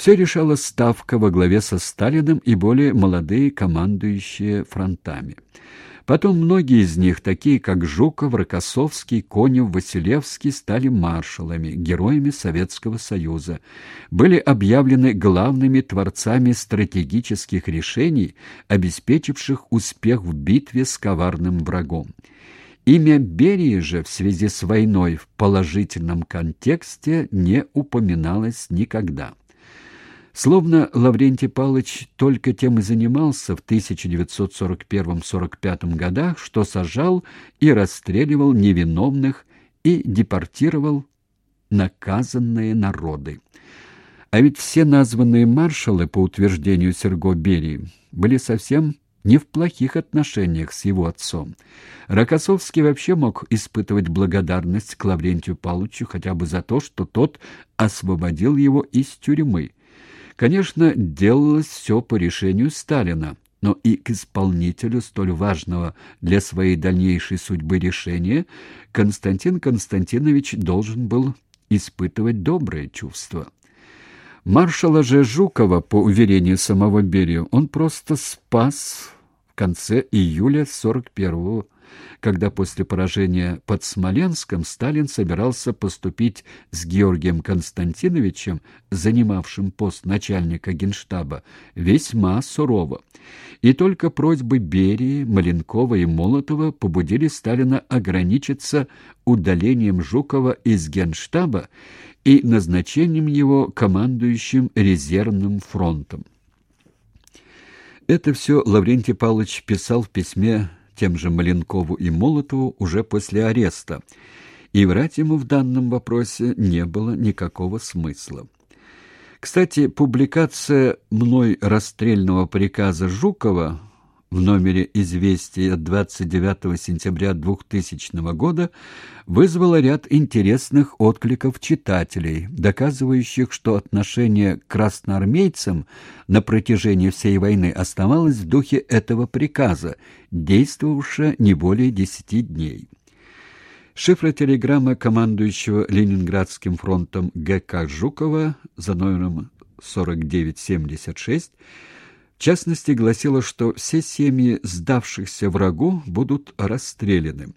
Все решала Ставка во главе со Сталиным и более молодые командующие фронтами. Потом многие из них, такие как Жуков, Рокоссовский, Конев, Василевский, стали маршалами, героями Советского Союза, были объявлены главными творцами стратегических решений, обеспечивших успех в битве с коварным врагом. Имя Берии же в связи с войной в положительном контексте не упоминалось никогда. Словно Лаврентий Павлович только тем и занимался в 1941-45 годах, что сажал и расстреливал невиновных и депортировал наказанные народы. А ведь все названные маршалы, по утверждению Серго Берии, были совсем не в плохих отношениях с его отцом. Рокоссовский вообще мог испытывать благодарность к Лаврентию Павловичу хотя бы за то, что тот освободил его из тюрьмы. Конечно, делалось все по решению Сталина, но и к исполнителю столь важного для своей дальнейшей судьбы решения Константин Константинович должен был испытывать добрые чувства. Маршала же Жукова, по уверению самого Берию, он просто спас в конце июля 41 года когда после поражения под Смоленском Сталин собирался поступить с Георгием Константиновичем, занимавшим пост начальника Генштаба, весьма сурово. И только просьбы Берии, Маленкова и Молотова побудили Сталина ограничиться удалением Жукова из Генштаба и назначением его командующим резервным фронтом. Это все Лаврентий Павлович писал в письме тем же Маленкову и Молотову уже после ареста, и врать ему в данном вопросе не было никакого смысла. Кстати, публикация мной расстрельного приказа Жукова в номере «Известия» 29 сентября 2000 года вызвало ряд интересных откликов читателей, доказывающих, что отношение к красноармейцам на протяжении всей войны оставалось в духе этого приказа, действовавшего не более десяти дней. Шифротелеграмма командующего Ленинградским фронтом ГК Жукова за номером 4976 в частности, гласило, что все семьи сдавшихся врагу будут расстреляны.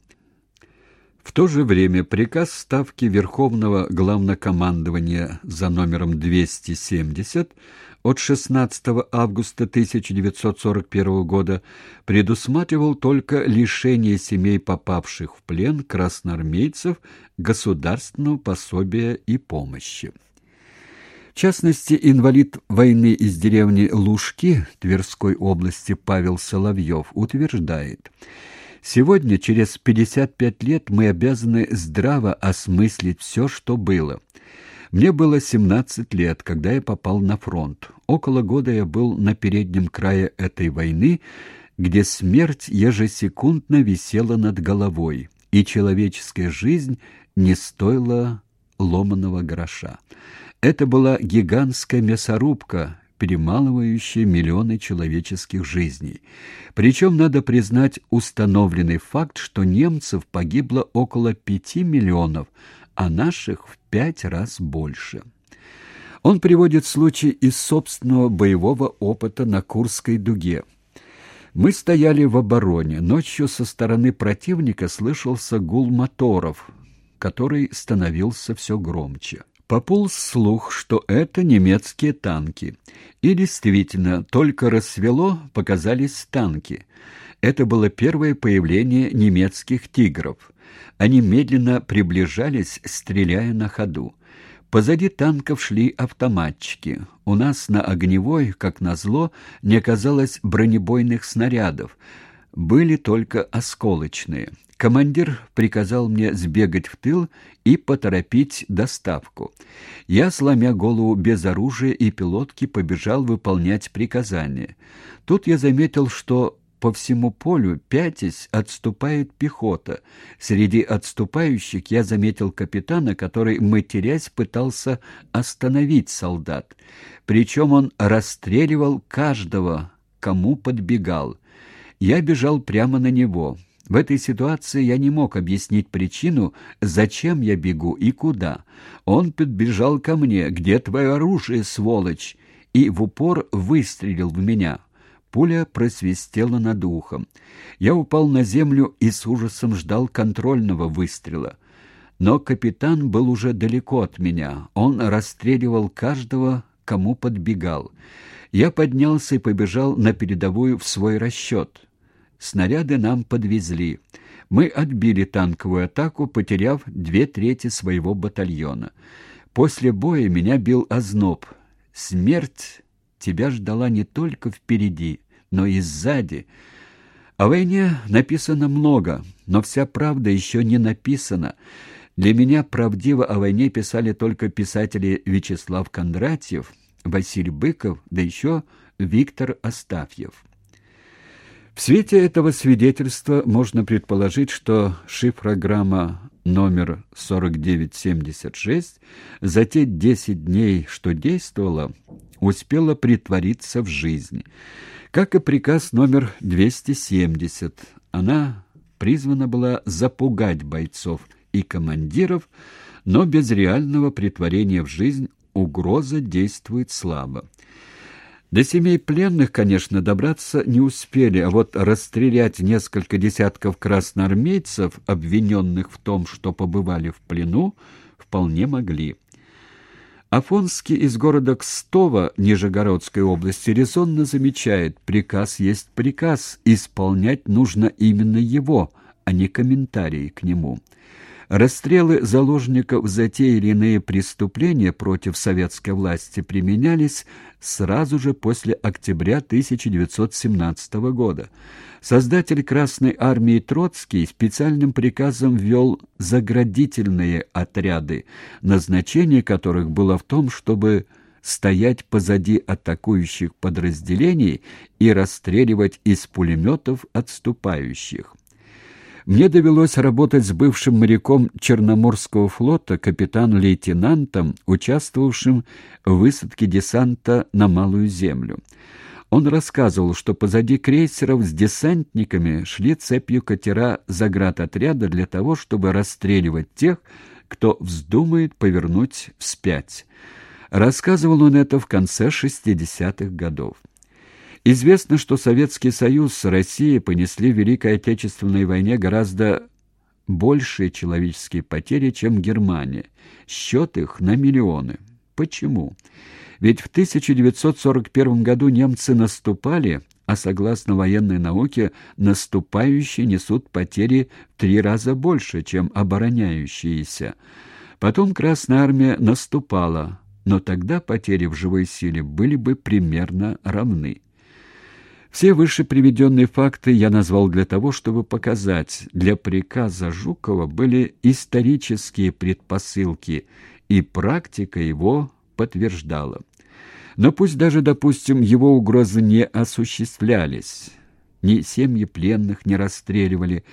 В то же время приказ Ставки Верховного Главнокомандования за номером 270 от 16 августа 1941 года предусматривал только лишение семей попавших в плен красноармейцев государственного пособия и помощи. В частности, инвалид войны из деревни Лужки Тверской области Павел Соловьев утверждает, «Сегодня, через 55 лет, мы обязаны здраво осмыслить все, что было». Мне было 17 лет, когда я попал на фронт. Около года я был на переднем крае этой войны, где смерть ежесекундно висела над головой, и человеческая жизнь не стоила ломаного гроша. Это была гигантская мясорубка, перемалывающая миллионы человеческих жизней. Причем надо признать установленный факт, что немцев погибло около пяти миллионов, а наших в пять раз больше. Он приводит случай из собственного боевого опыта на Курской дуге. Мы стояли в обороне. Ночью со стороны противника слышался гул моторов, который становился все громче. Пополз слух, что это немецкие танки. И действительно, только рассвело, показались танки. Это было первое появление немецких «Тигров». Они медленно приближались, стреляя на ходу. Позади танков шли автоматчики. У нас на огневой, как назло, не оказалось бронебойных снарядов. Были только осколочные. Командир приказал мне сбегать в тыл и поторопить доставку. Я, сломя голову без оружия и пилотки, побежал выполнять приказание. Тут я заметил, что по всему полю, пятясь, отступает пехота. Среди отступающих я заметил капитана, который, матерясь, пытался остановить солдат. Причем он расстреливал каждого, кому подбегал. Я бежал прямо на него. В этой ситуации я не мог объяснить причину, зачем я бегу и куда. Он подбежал ко мне. «Где твое оружие, сволочь?» и в упор выстрелил в меня. Пуля просвистела над ухом. Я упал на землю и с ужасом ждал контрольного выстрела. Но капитан был уже далеко от меня. Он расстреливал каждого, кому подбегал. Я поднялся и побежал на передовую в свой расчет. Снаряды нам подвезли. Мы отбили танковую атаку, потеряв две трети своего батальона. После боя меня бил озноб. Смерть тебя ждала не только впереди, но и сзади. О войне написано много, но вся правда еще не написана. Для меня правдиво о войне писали только писатели Вячеслав Кондратьев, Василий Быков, да еще Виктор Астафьев. В свете этого свидетельства можно предположить, что шифрограмма номер 4976 за те 10 дней, что действовала, успела притвориться в жизнь. Как и приказ номер 270, она призвана была запугать бойцов и командиров, но без реального притворения в жизнь угроза действует слабо. До семей пленных, конечно, добраться не успели, а вот расстрелять несколько десятков красноармейцев, обвиненных в том, что побывали в плену, вполне могли. Афонский из города Кстова Нижегородской области резонно замечает, приказ есть приказ, исполнять нужно именно его, а не комментарии к нему. Расстрелы заложников за те или иные преступления против советской власти применялись сразу же после октября 1917 года. Создатель Красной армии Троцкий специальным приказом ввел заградительные отряды, назначение которых было в том, чтобы стоять позади атакующих подразделений и расстреливать из пулеметов отступающих. Мне довелось работать с бывшим моряком Черноморского флота, капитан-лейтенантом, участвовавшим в высадке десанта на Малую Землю. Он рассказывал, что позади крейсеров с десантниками шли цепью катера заградотряда для того, чтобы расстреливать тех, кто вздумает повернуть вспять. Рассказывал он это в конце 60-х годов. Известно, что Советский Союз с Россией понесли в Великой Отечественной войне гораздо большие человеческие потери, чем Германия. Счет их на миллионы. Почему? Ведь в 1941 году немцы наступали, а согласно военной науке, наступающие несут потери в три раза больше, чем обороняющиеся. Потом Красная Армия наступала, но тогда потери в живой силе были бы примерно равны. Все выше приведенные факты я назвал для того, чтобы показать, для приказа Жукова были исторические предпосылки, и практика его подтверждала. Но пусть даже, допустим, его угрозы не осуществлялись, ни семьи пленных не расстреливали,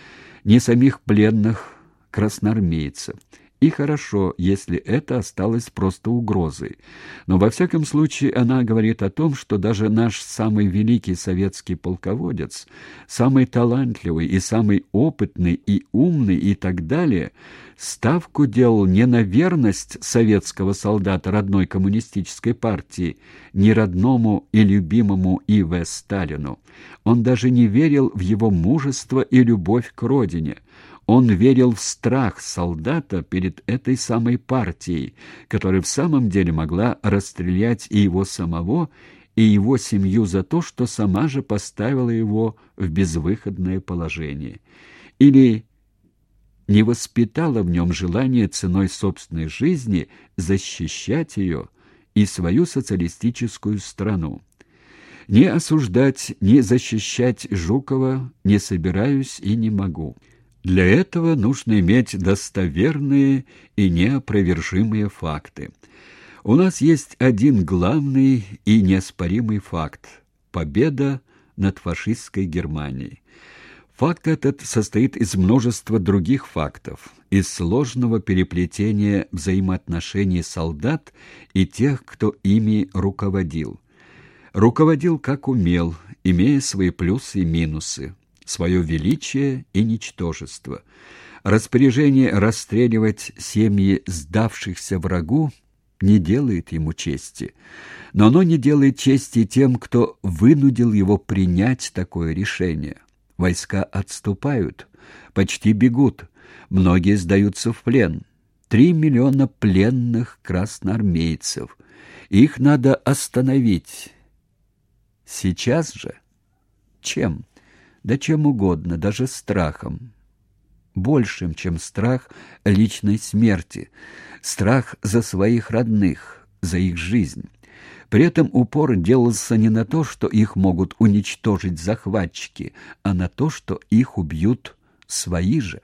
ни самих пленных красноармейцев. И хорошо, если это осталось просто угрозой. Но во всяком случае она говорит о том, что даже наш самый великий советский полководец, самый талантливый и самый опытный и умный и так далее, ставку делал не на верность советского солдата родной коммунистической партии, не родному и любимому И.В. Сталину. Он даже не верил в его мужество и любовь к родине. Он верил в страх солдата перед этой самой партией, которая в самом деле могла расстрелять и его самого, и его семью за то, что сама же поставила его в безвыходное положение. Или не воспитала в нем желание ценой собственной жизни защищать ее и свою социалистическую страну. Не осуждать, не защищать Жукова не собираюсь и не могу. Для этого нужно иметь достоверные и неопровержимые факты. У нас есть один главный и неоспоримый факт – победа над фашистской Германией. Факт этот состоит из множества других фактов, из сложного переплетения взаимоотношений солдат и тех, кто ими руководил. Руководил как умел, имея свои плюсы и минусы, свое величие и ничтожество. Распоряжение расстреливать семьи сдавшихся врагу не делает ему чести, но оно не делает чести тем, кто вынудил его принять такое решение. Войска отступают, почти бегут, многие сдаются в плен. Три миллиона пленных красноармейцев. Их надо остановить. Сейчас же? Чем? Да чем угодно, даже страхом. Большим, чем страх личной смерти. Страх за своих родных, за их жизнь. При этом упор делался не на то, что их могут уничтожить захватчики, а на то, что их убьют свои же.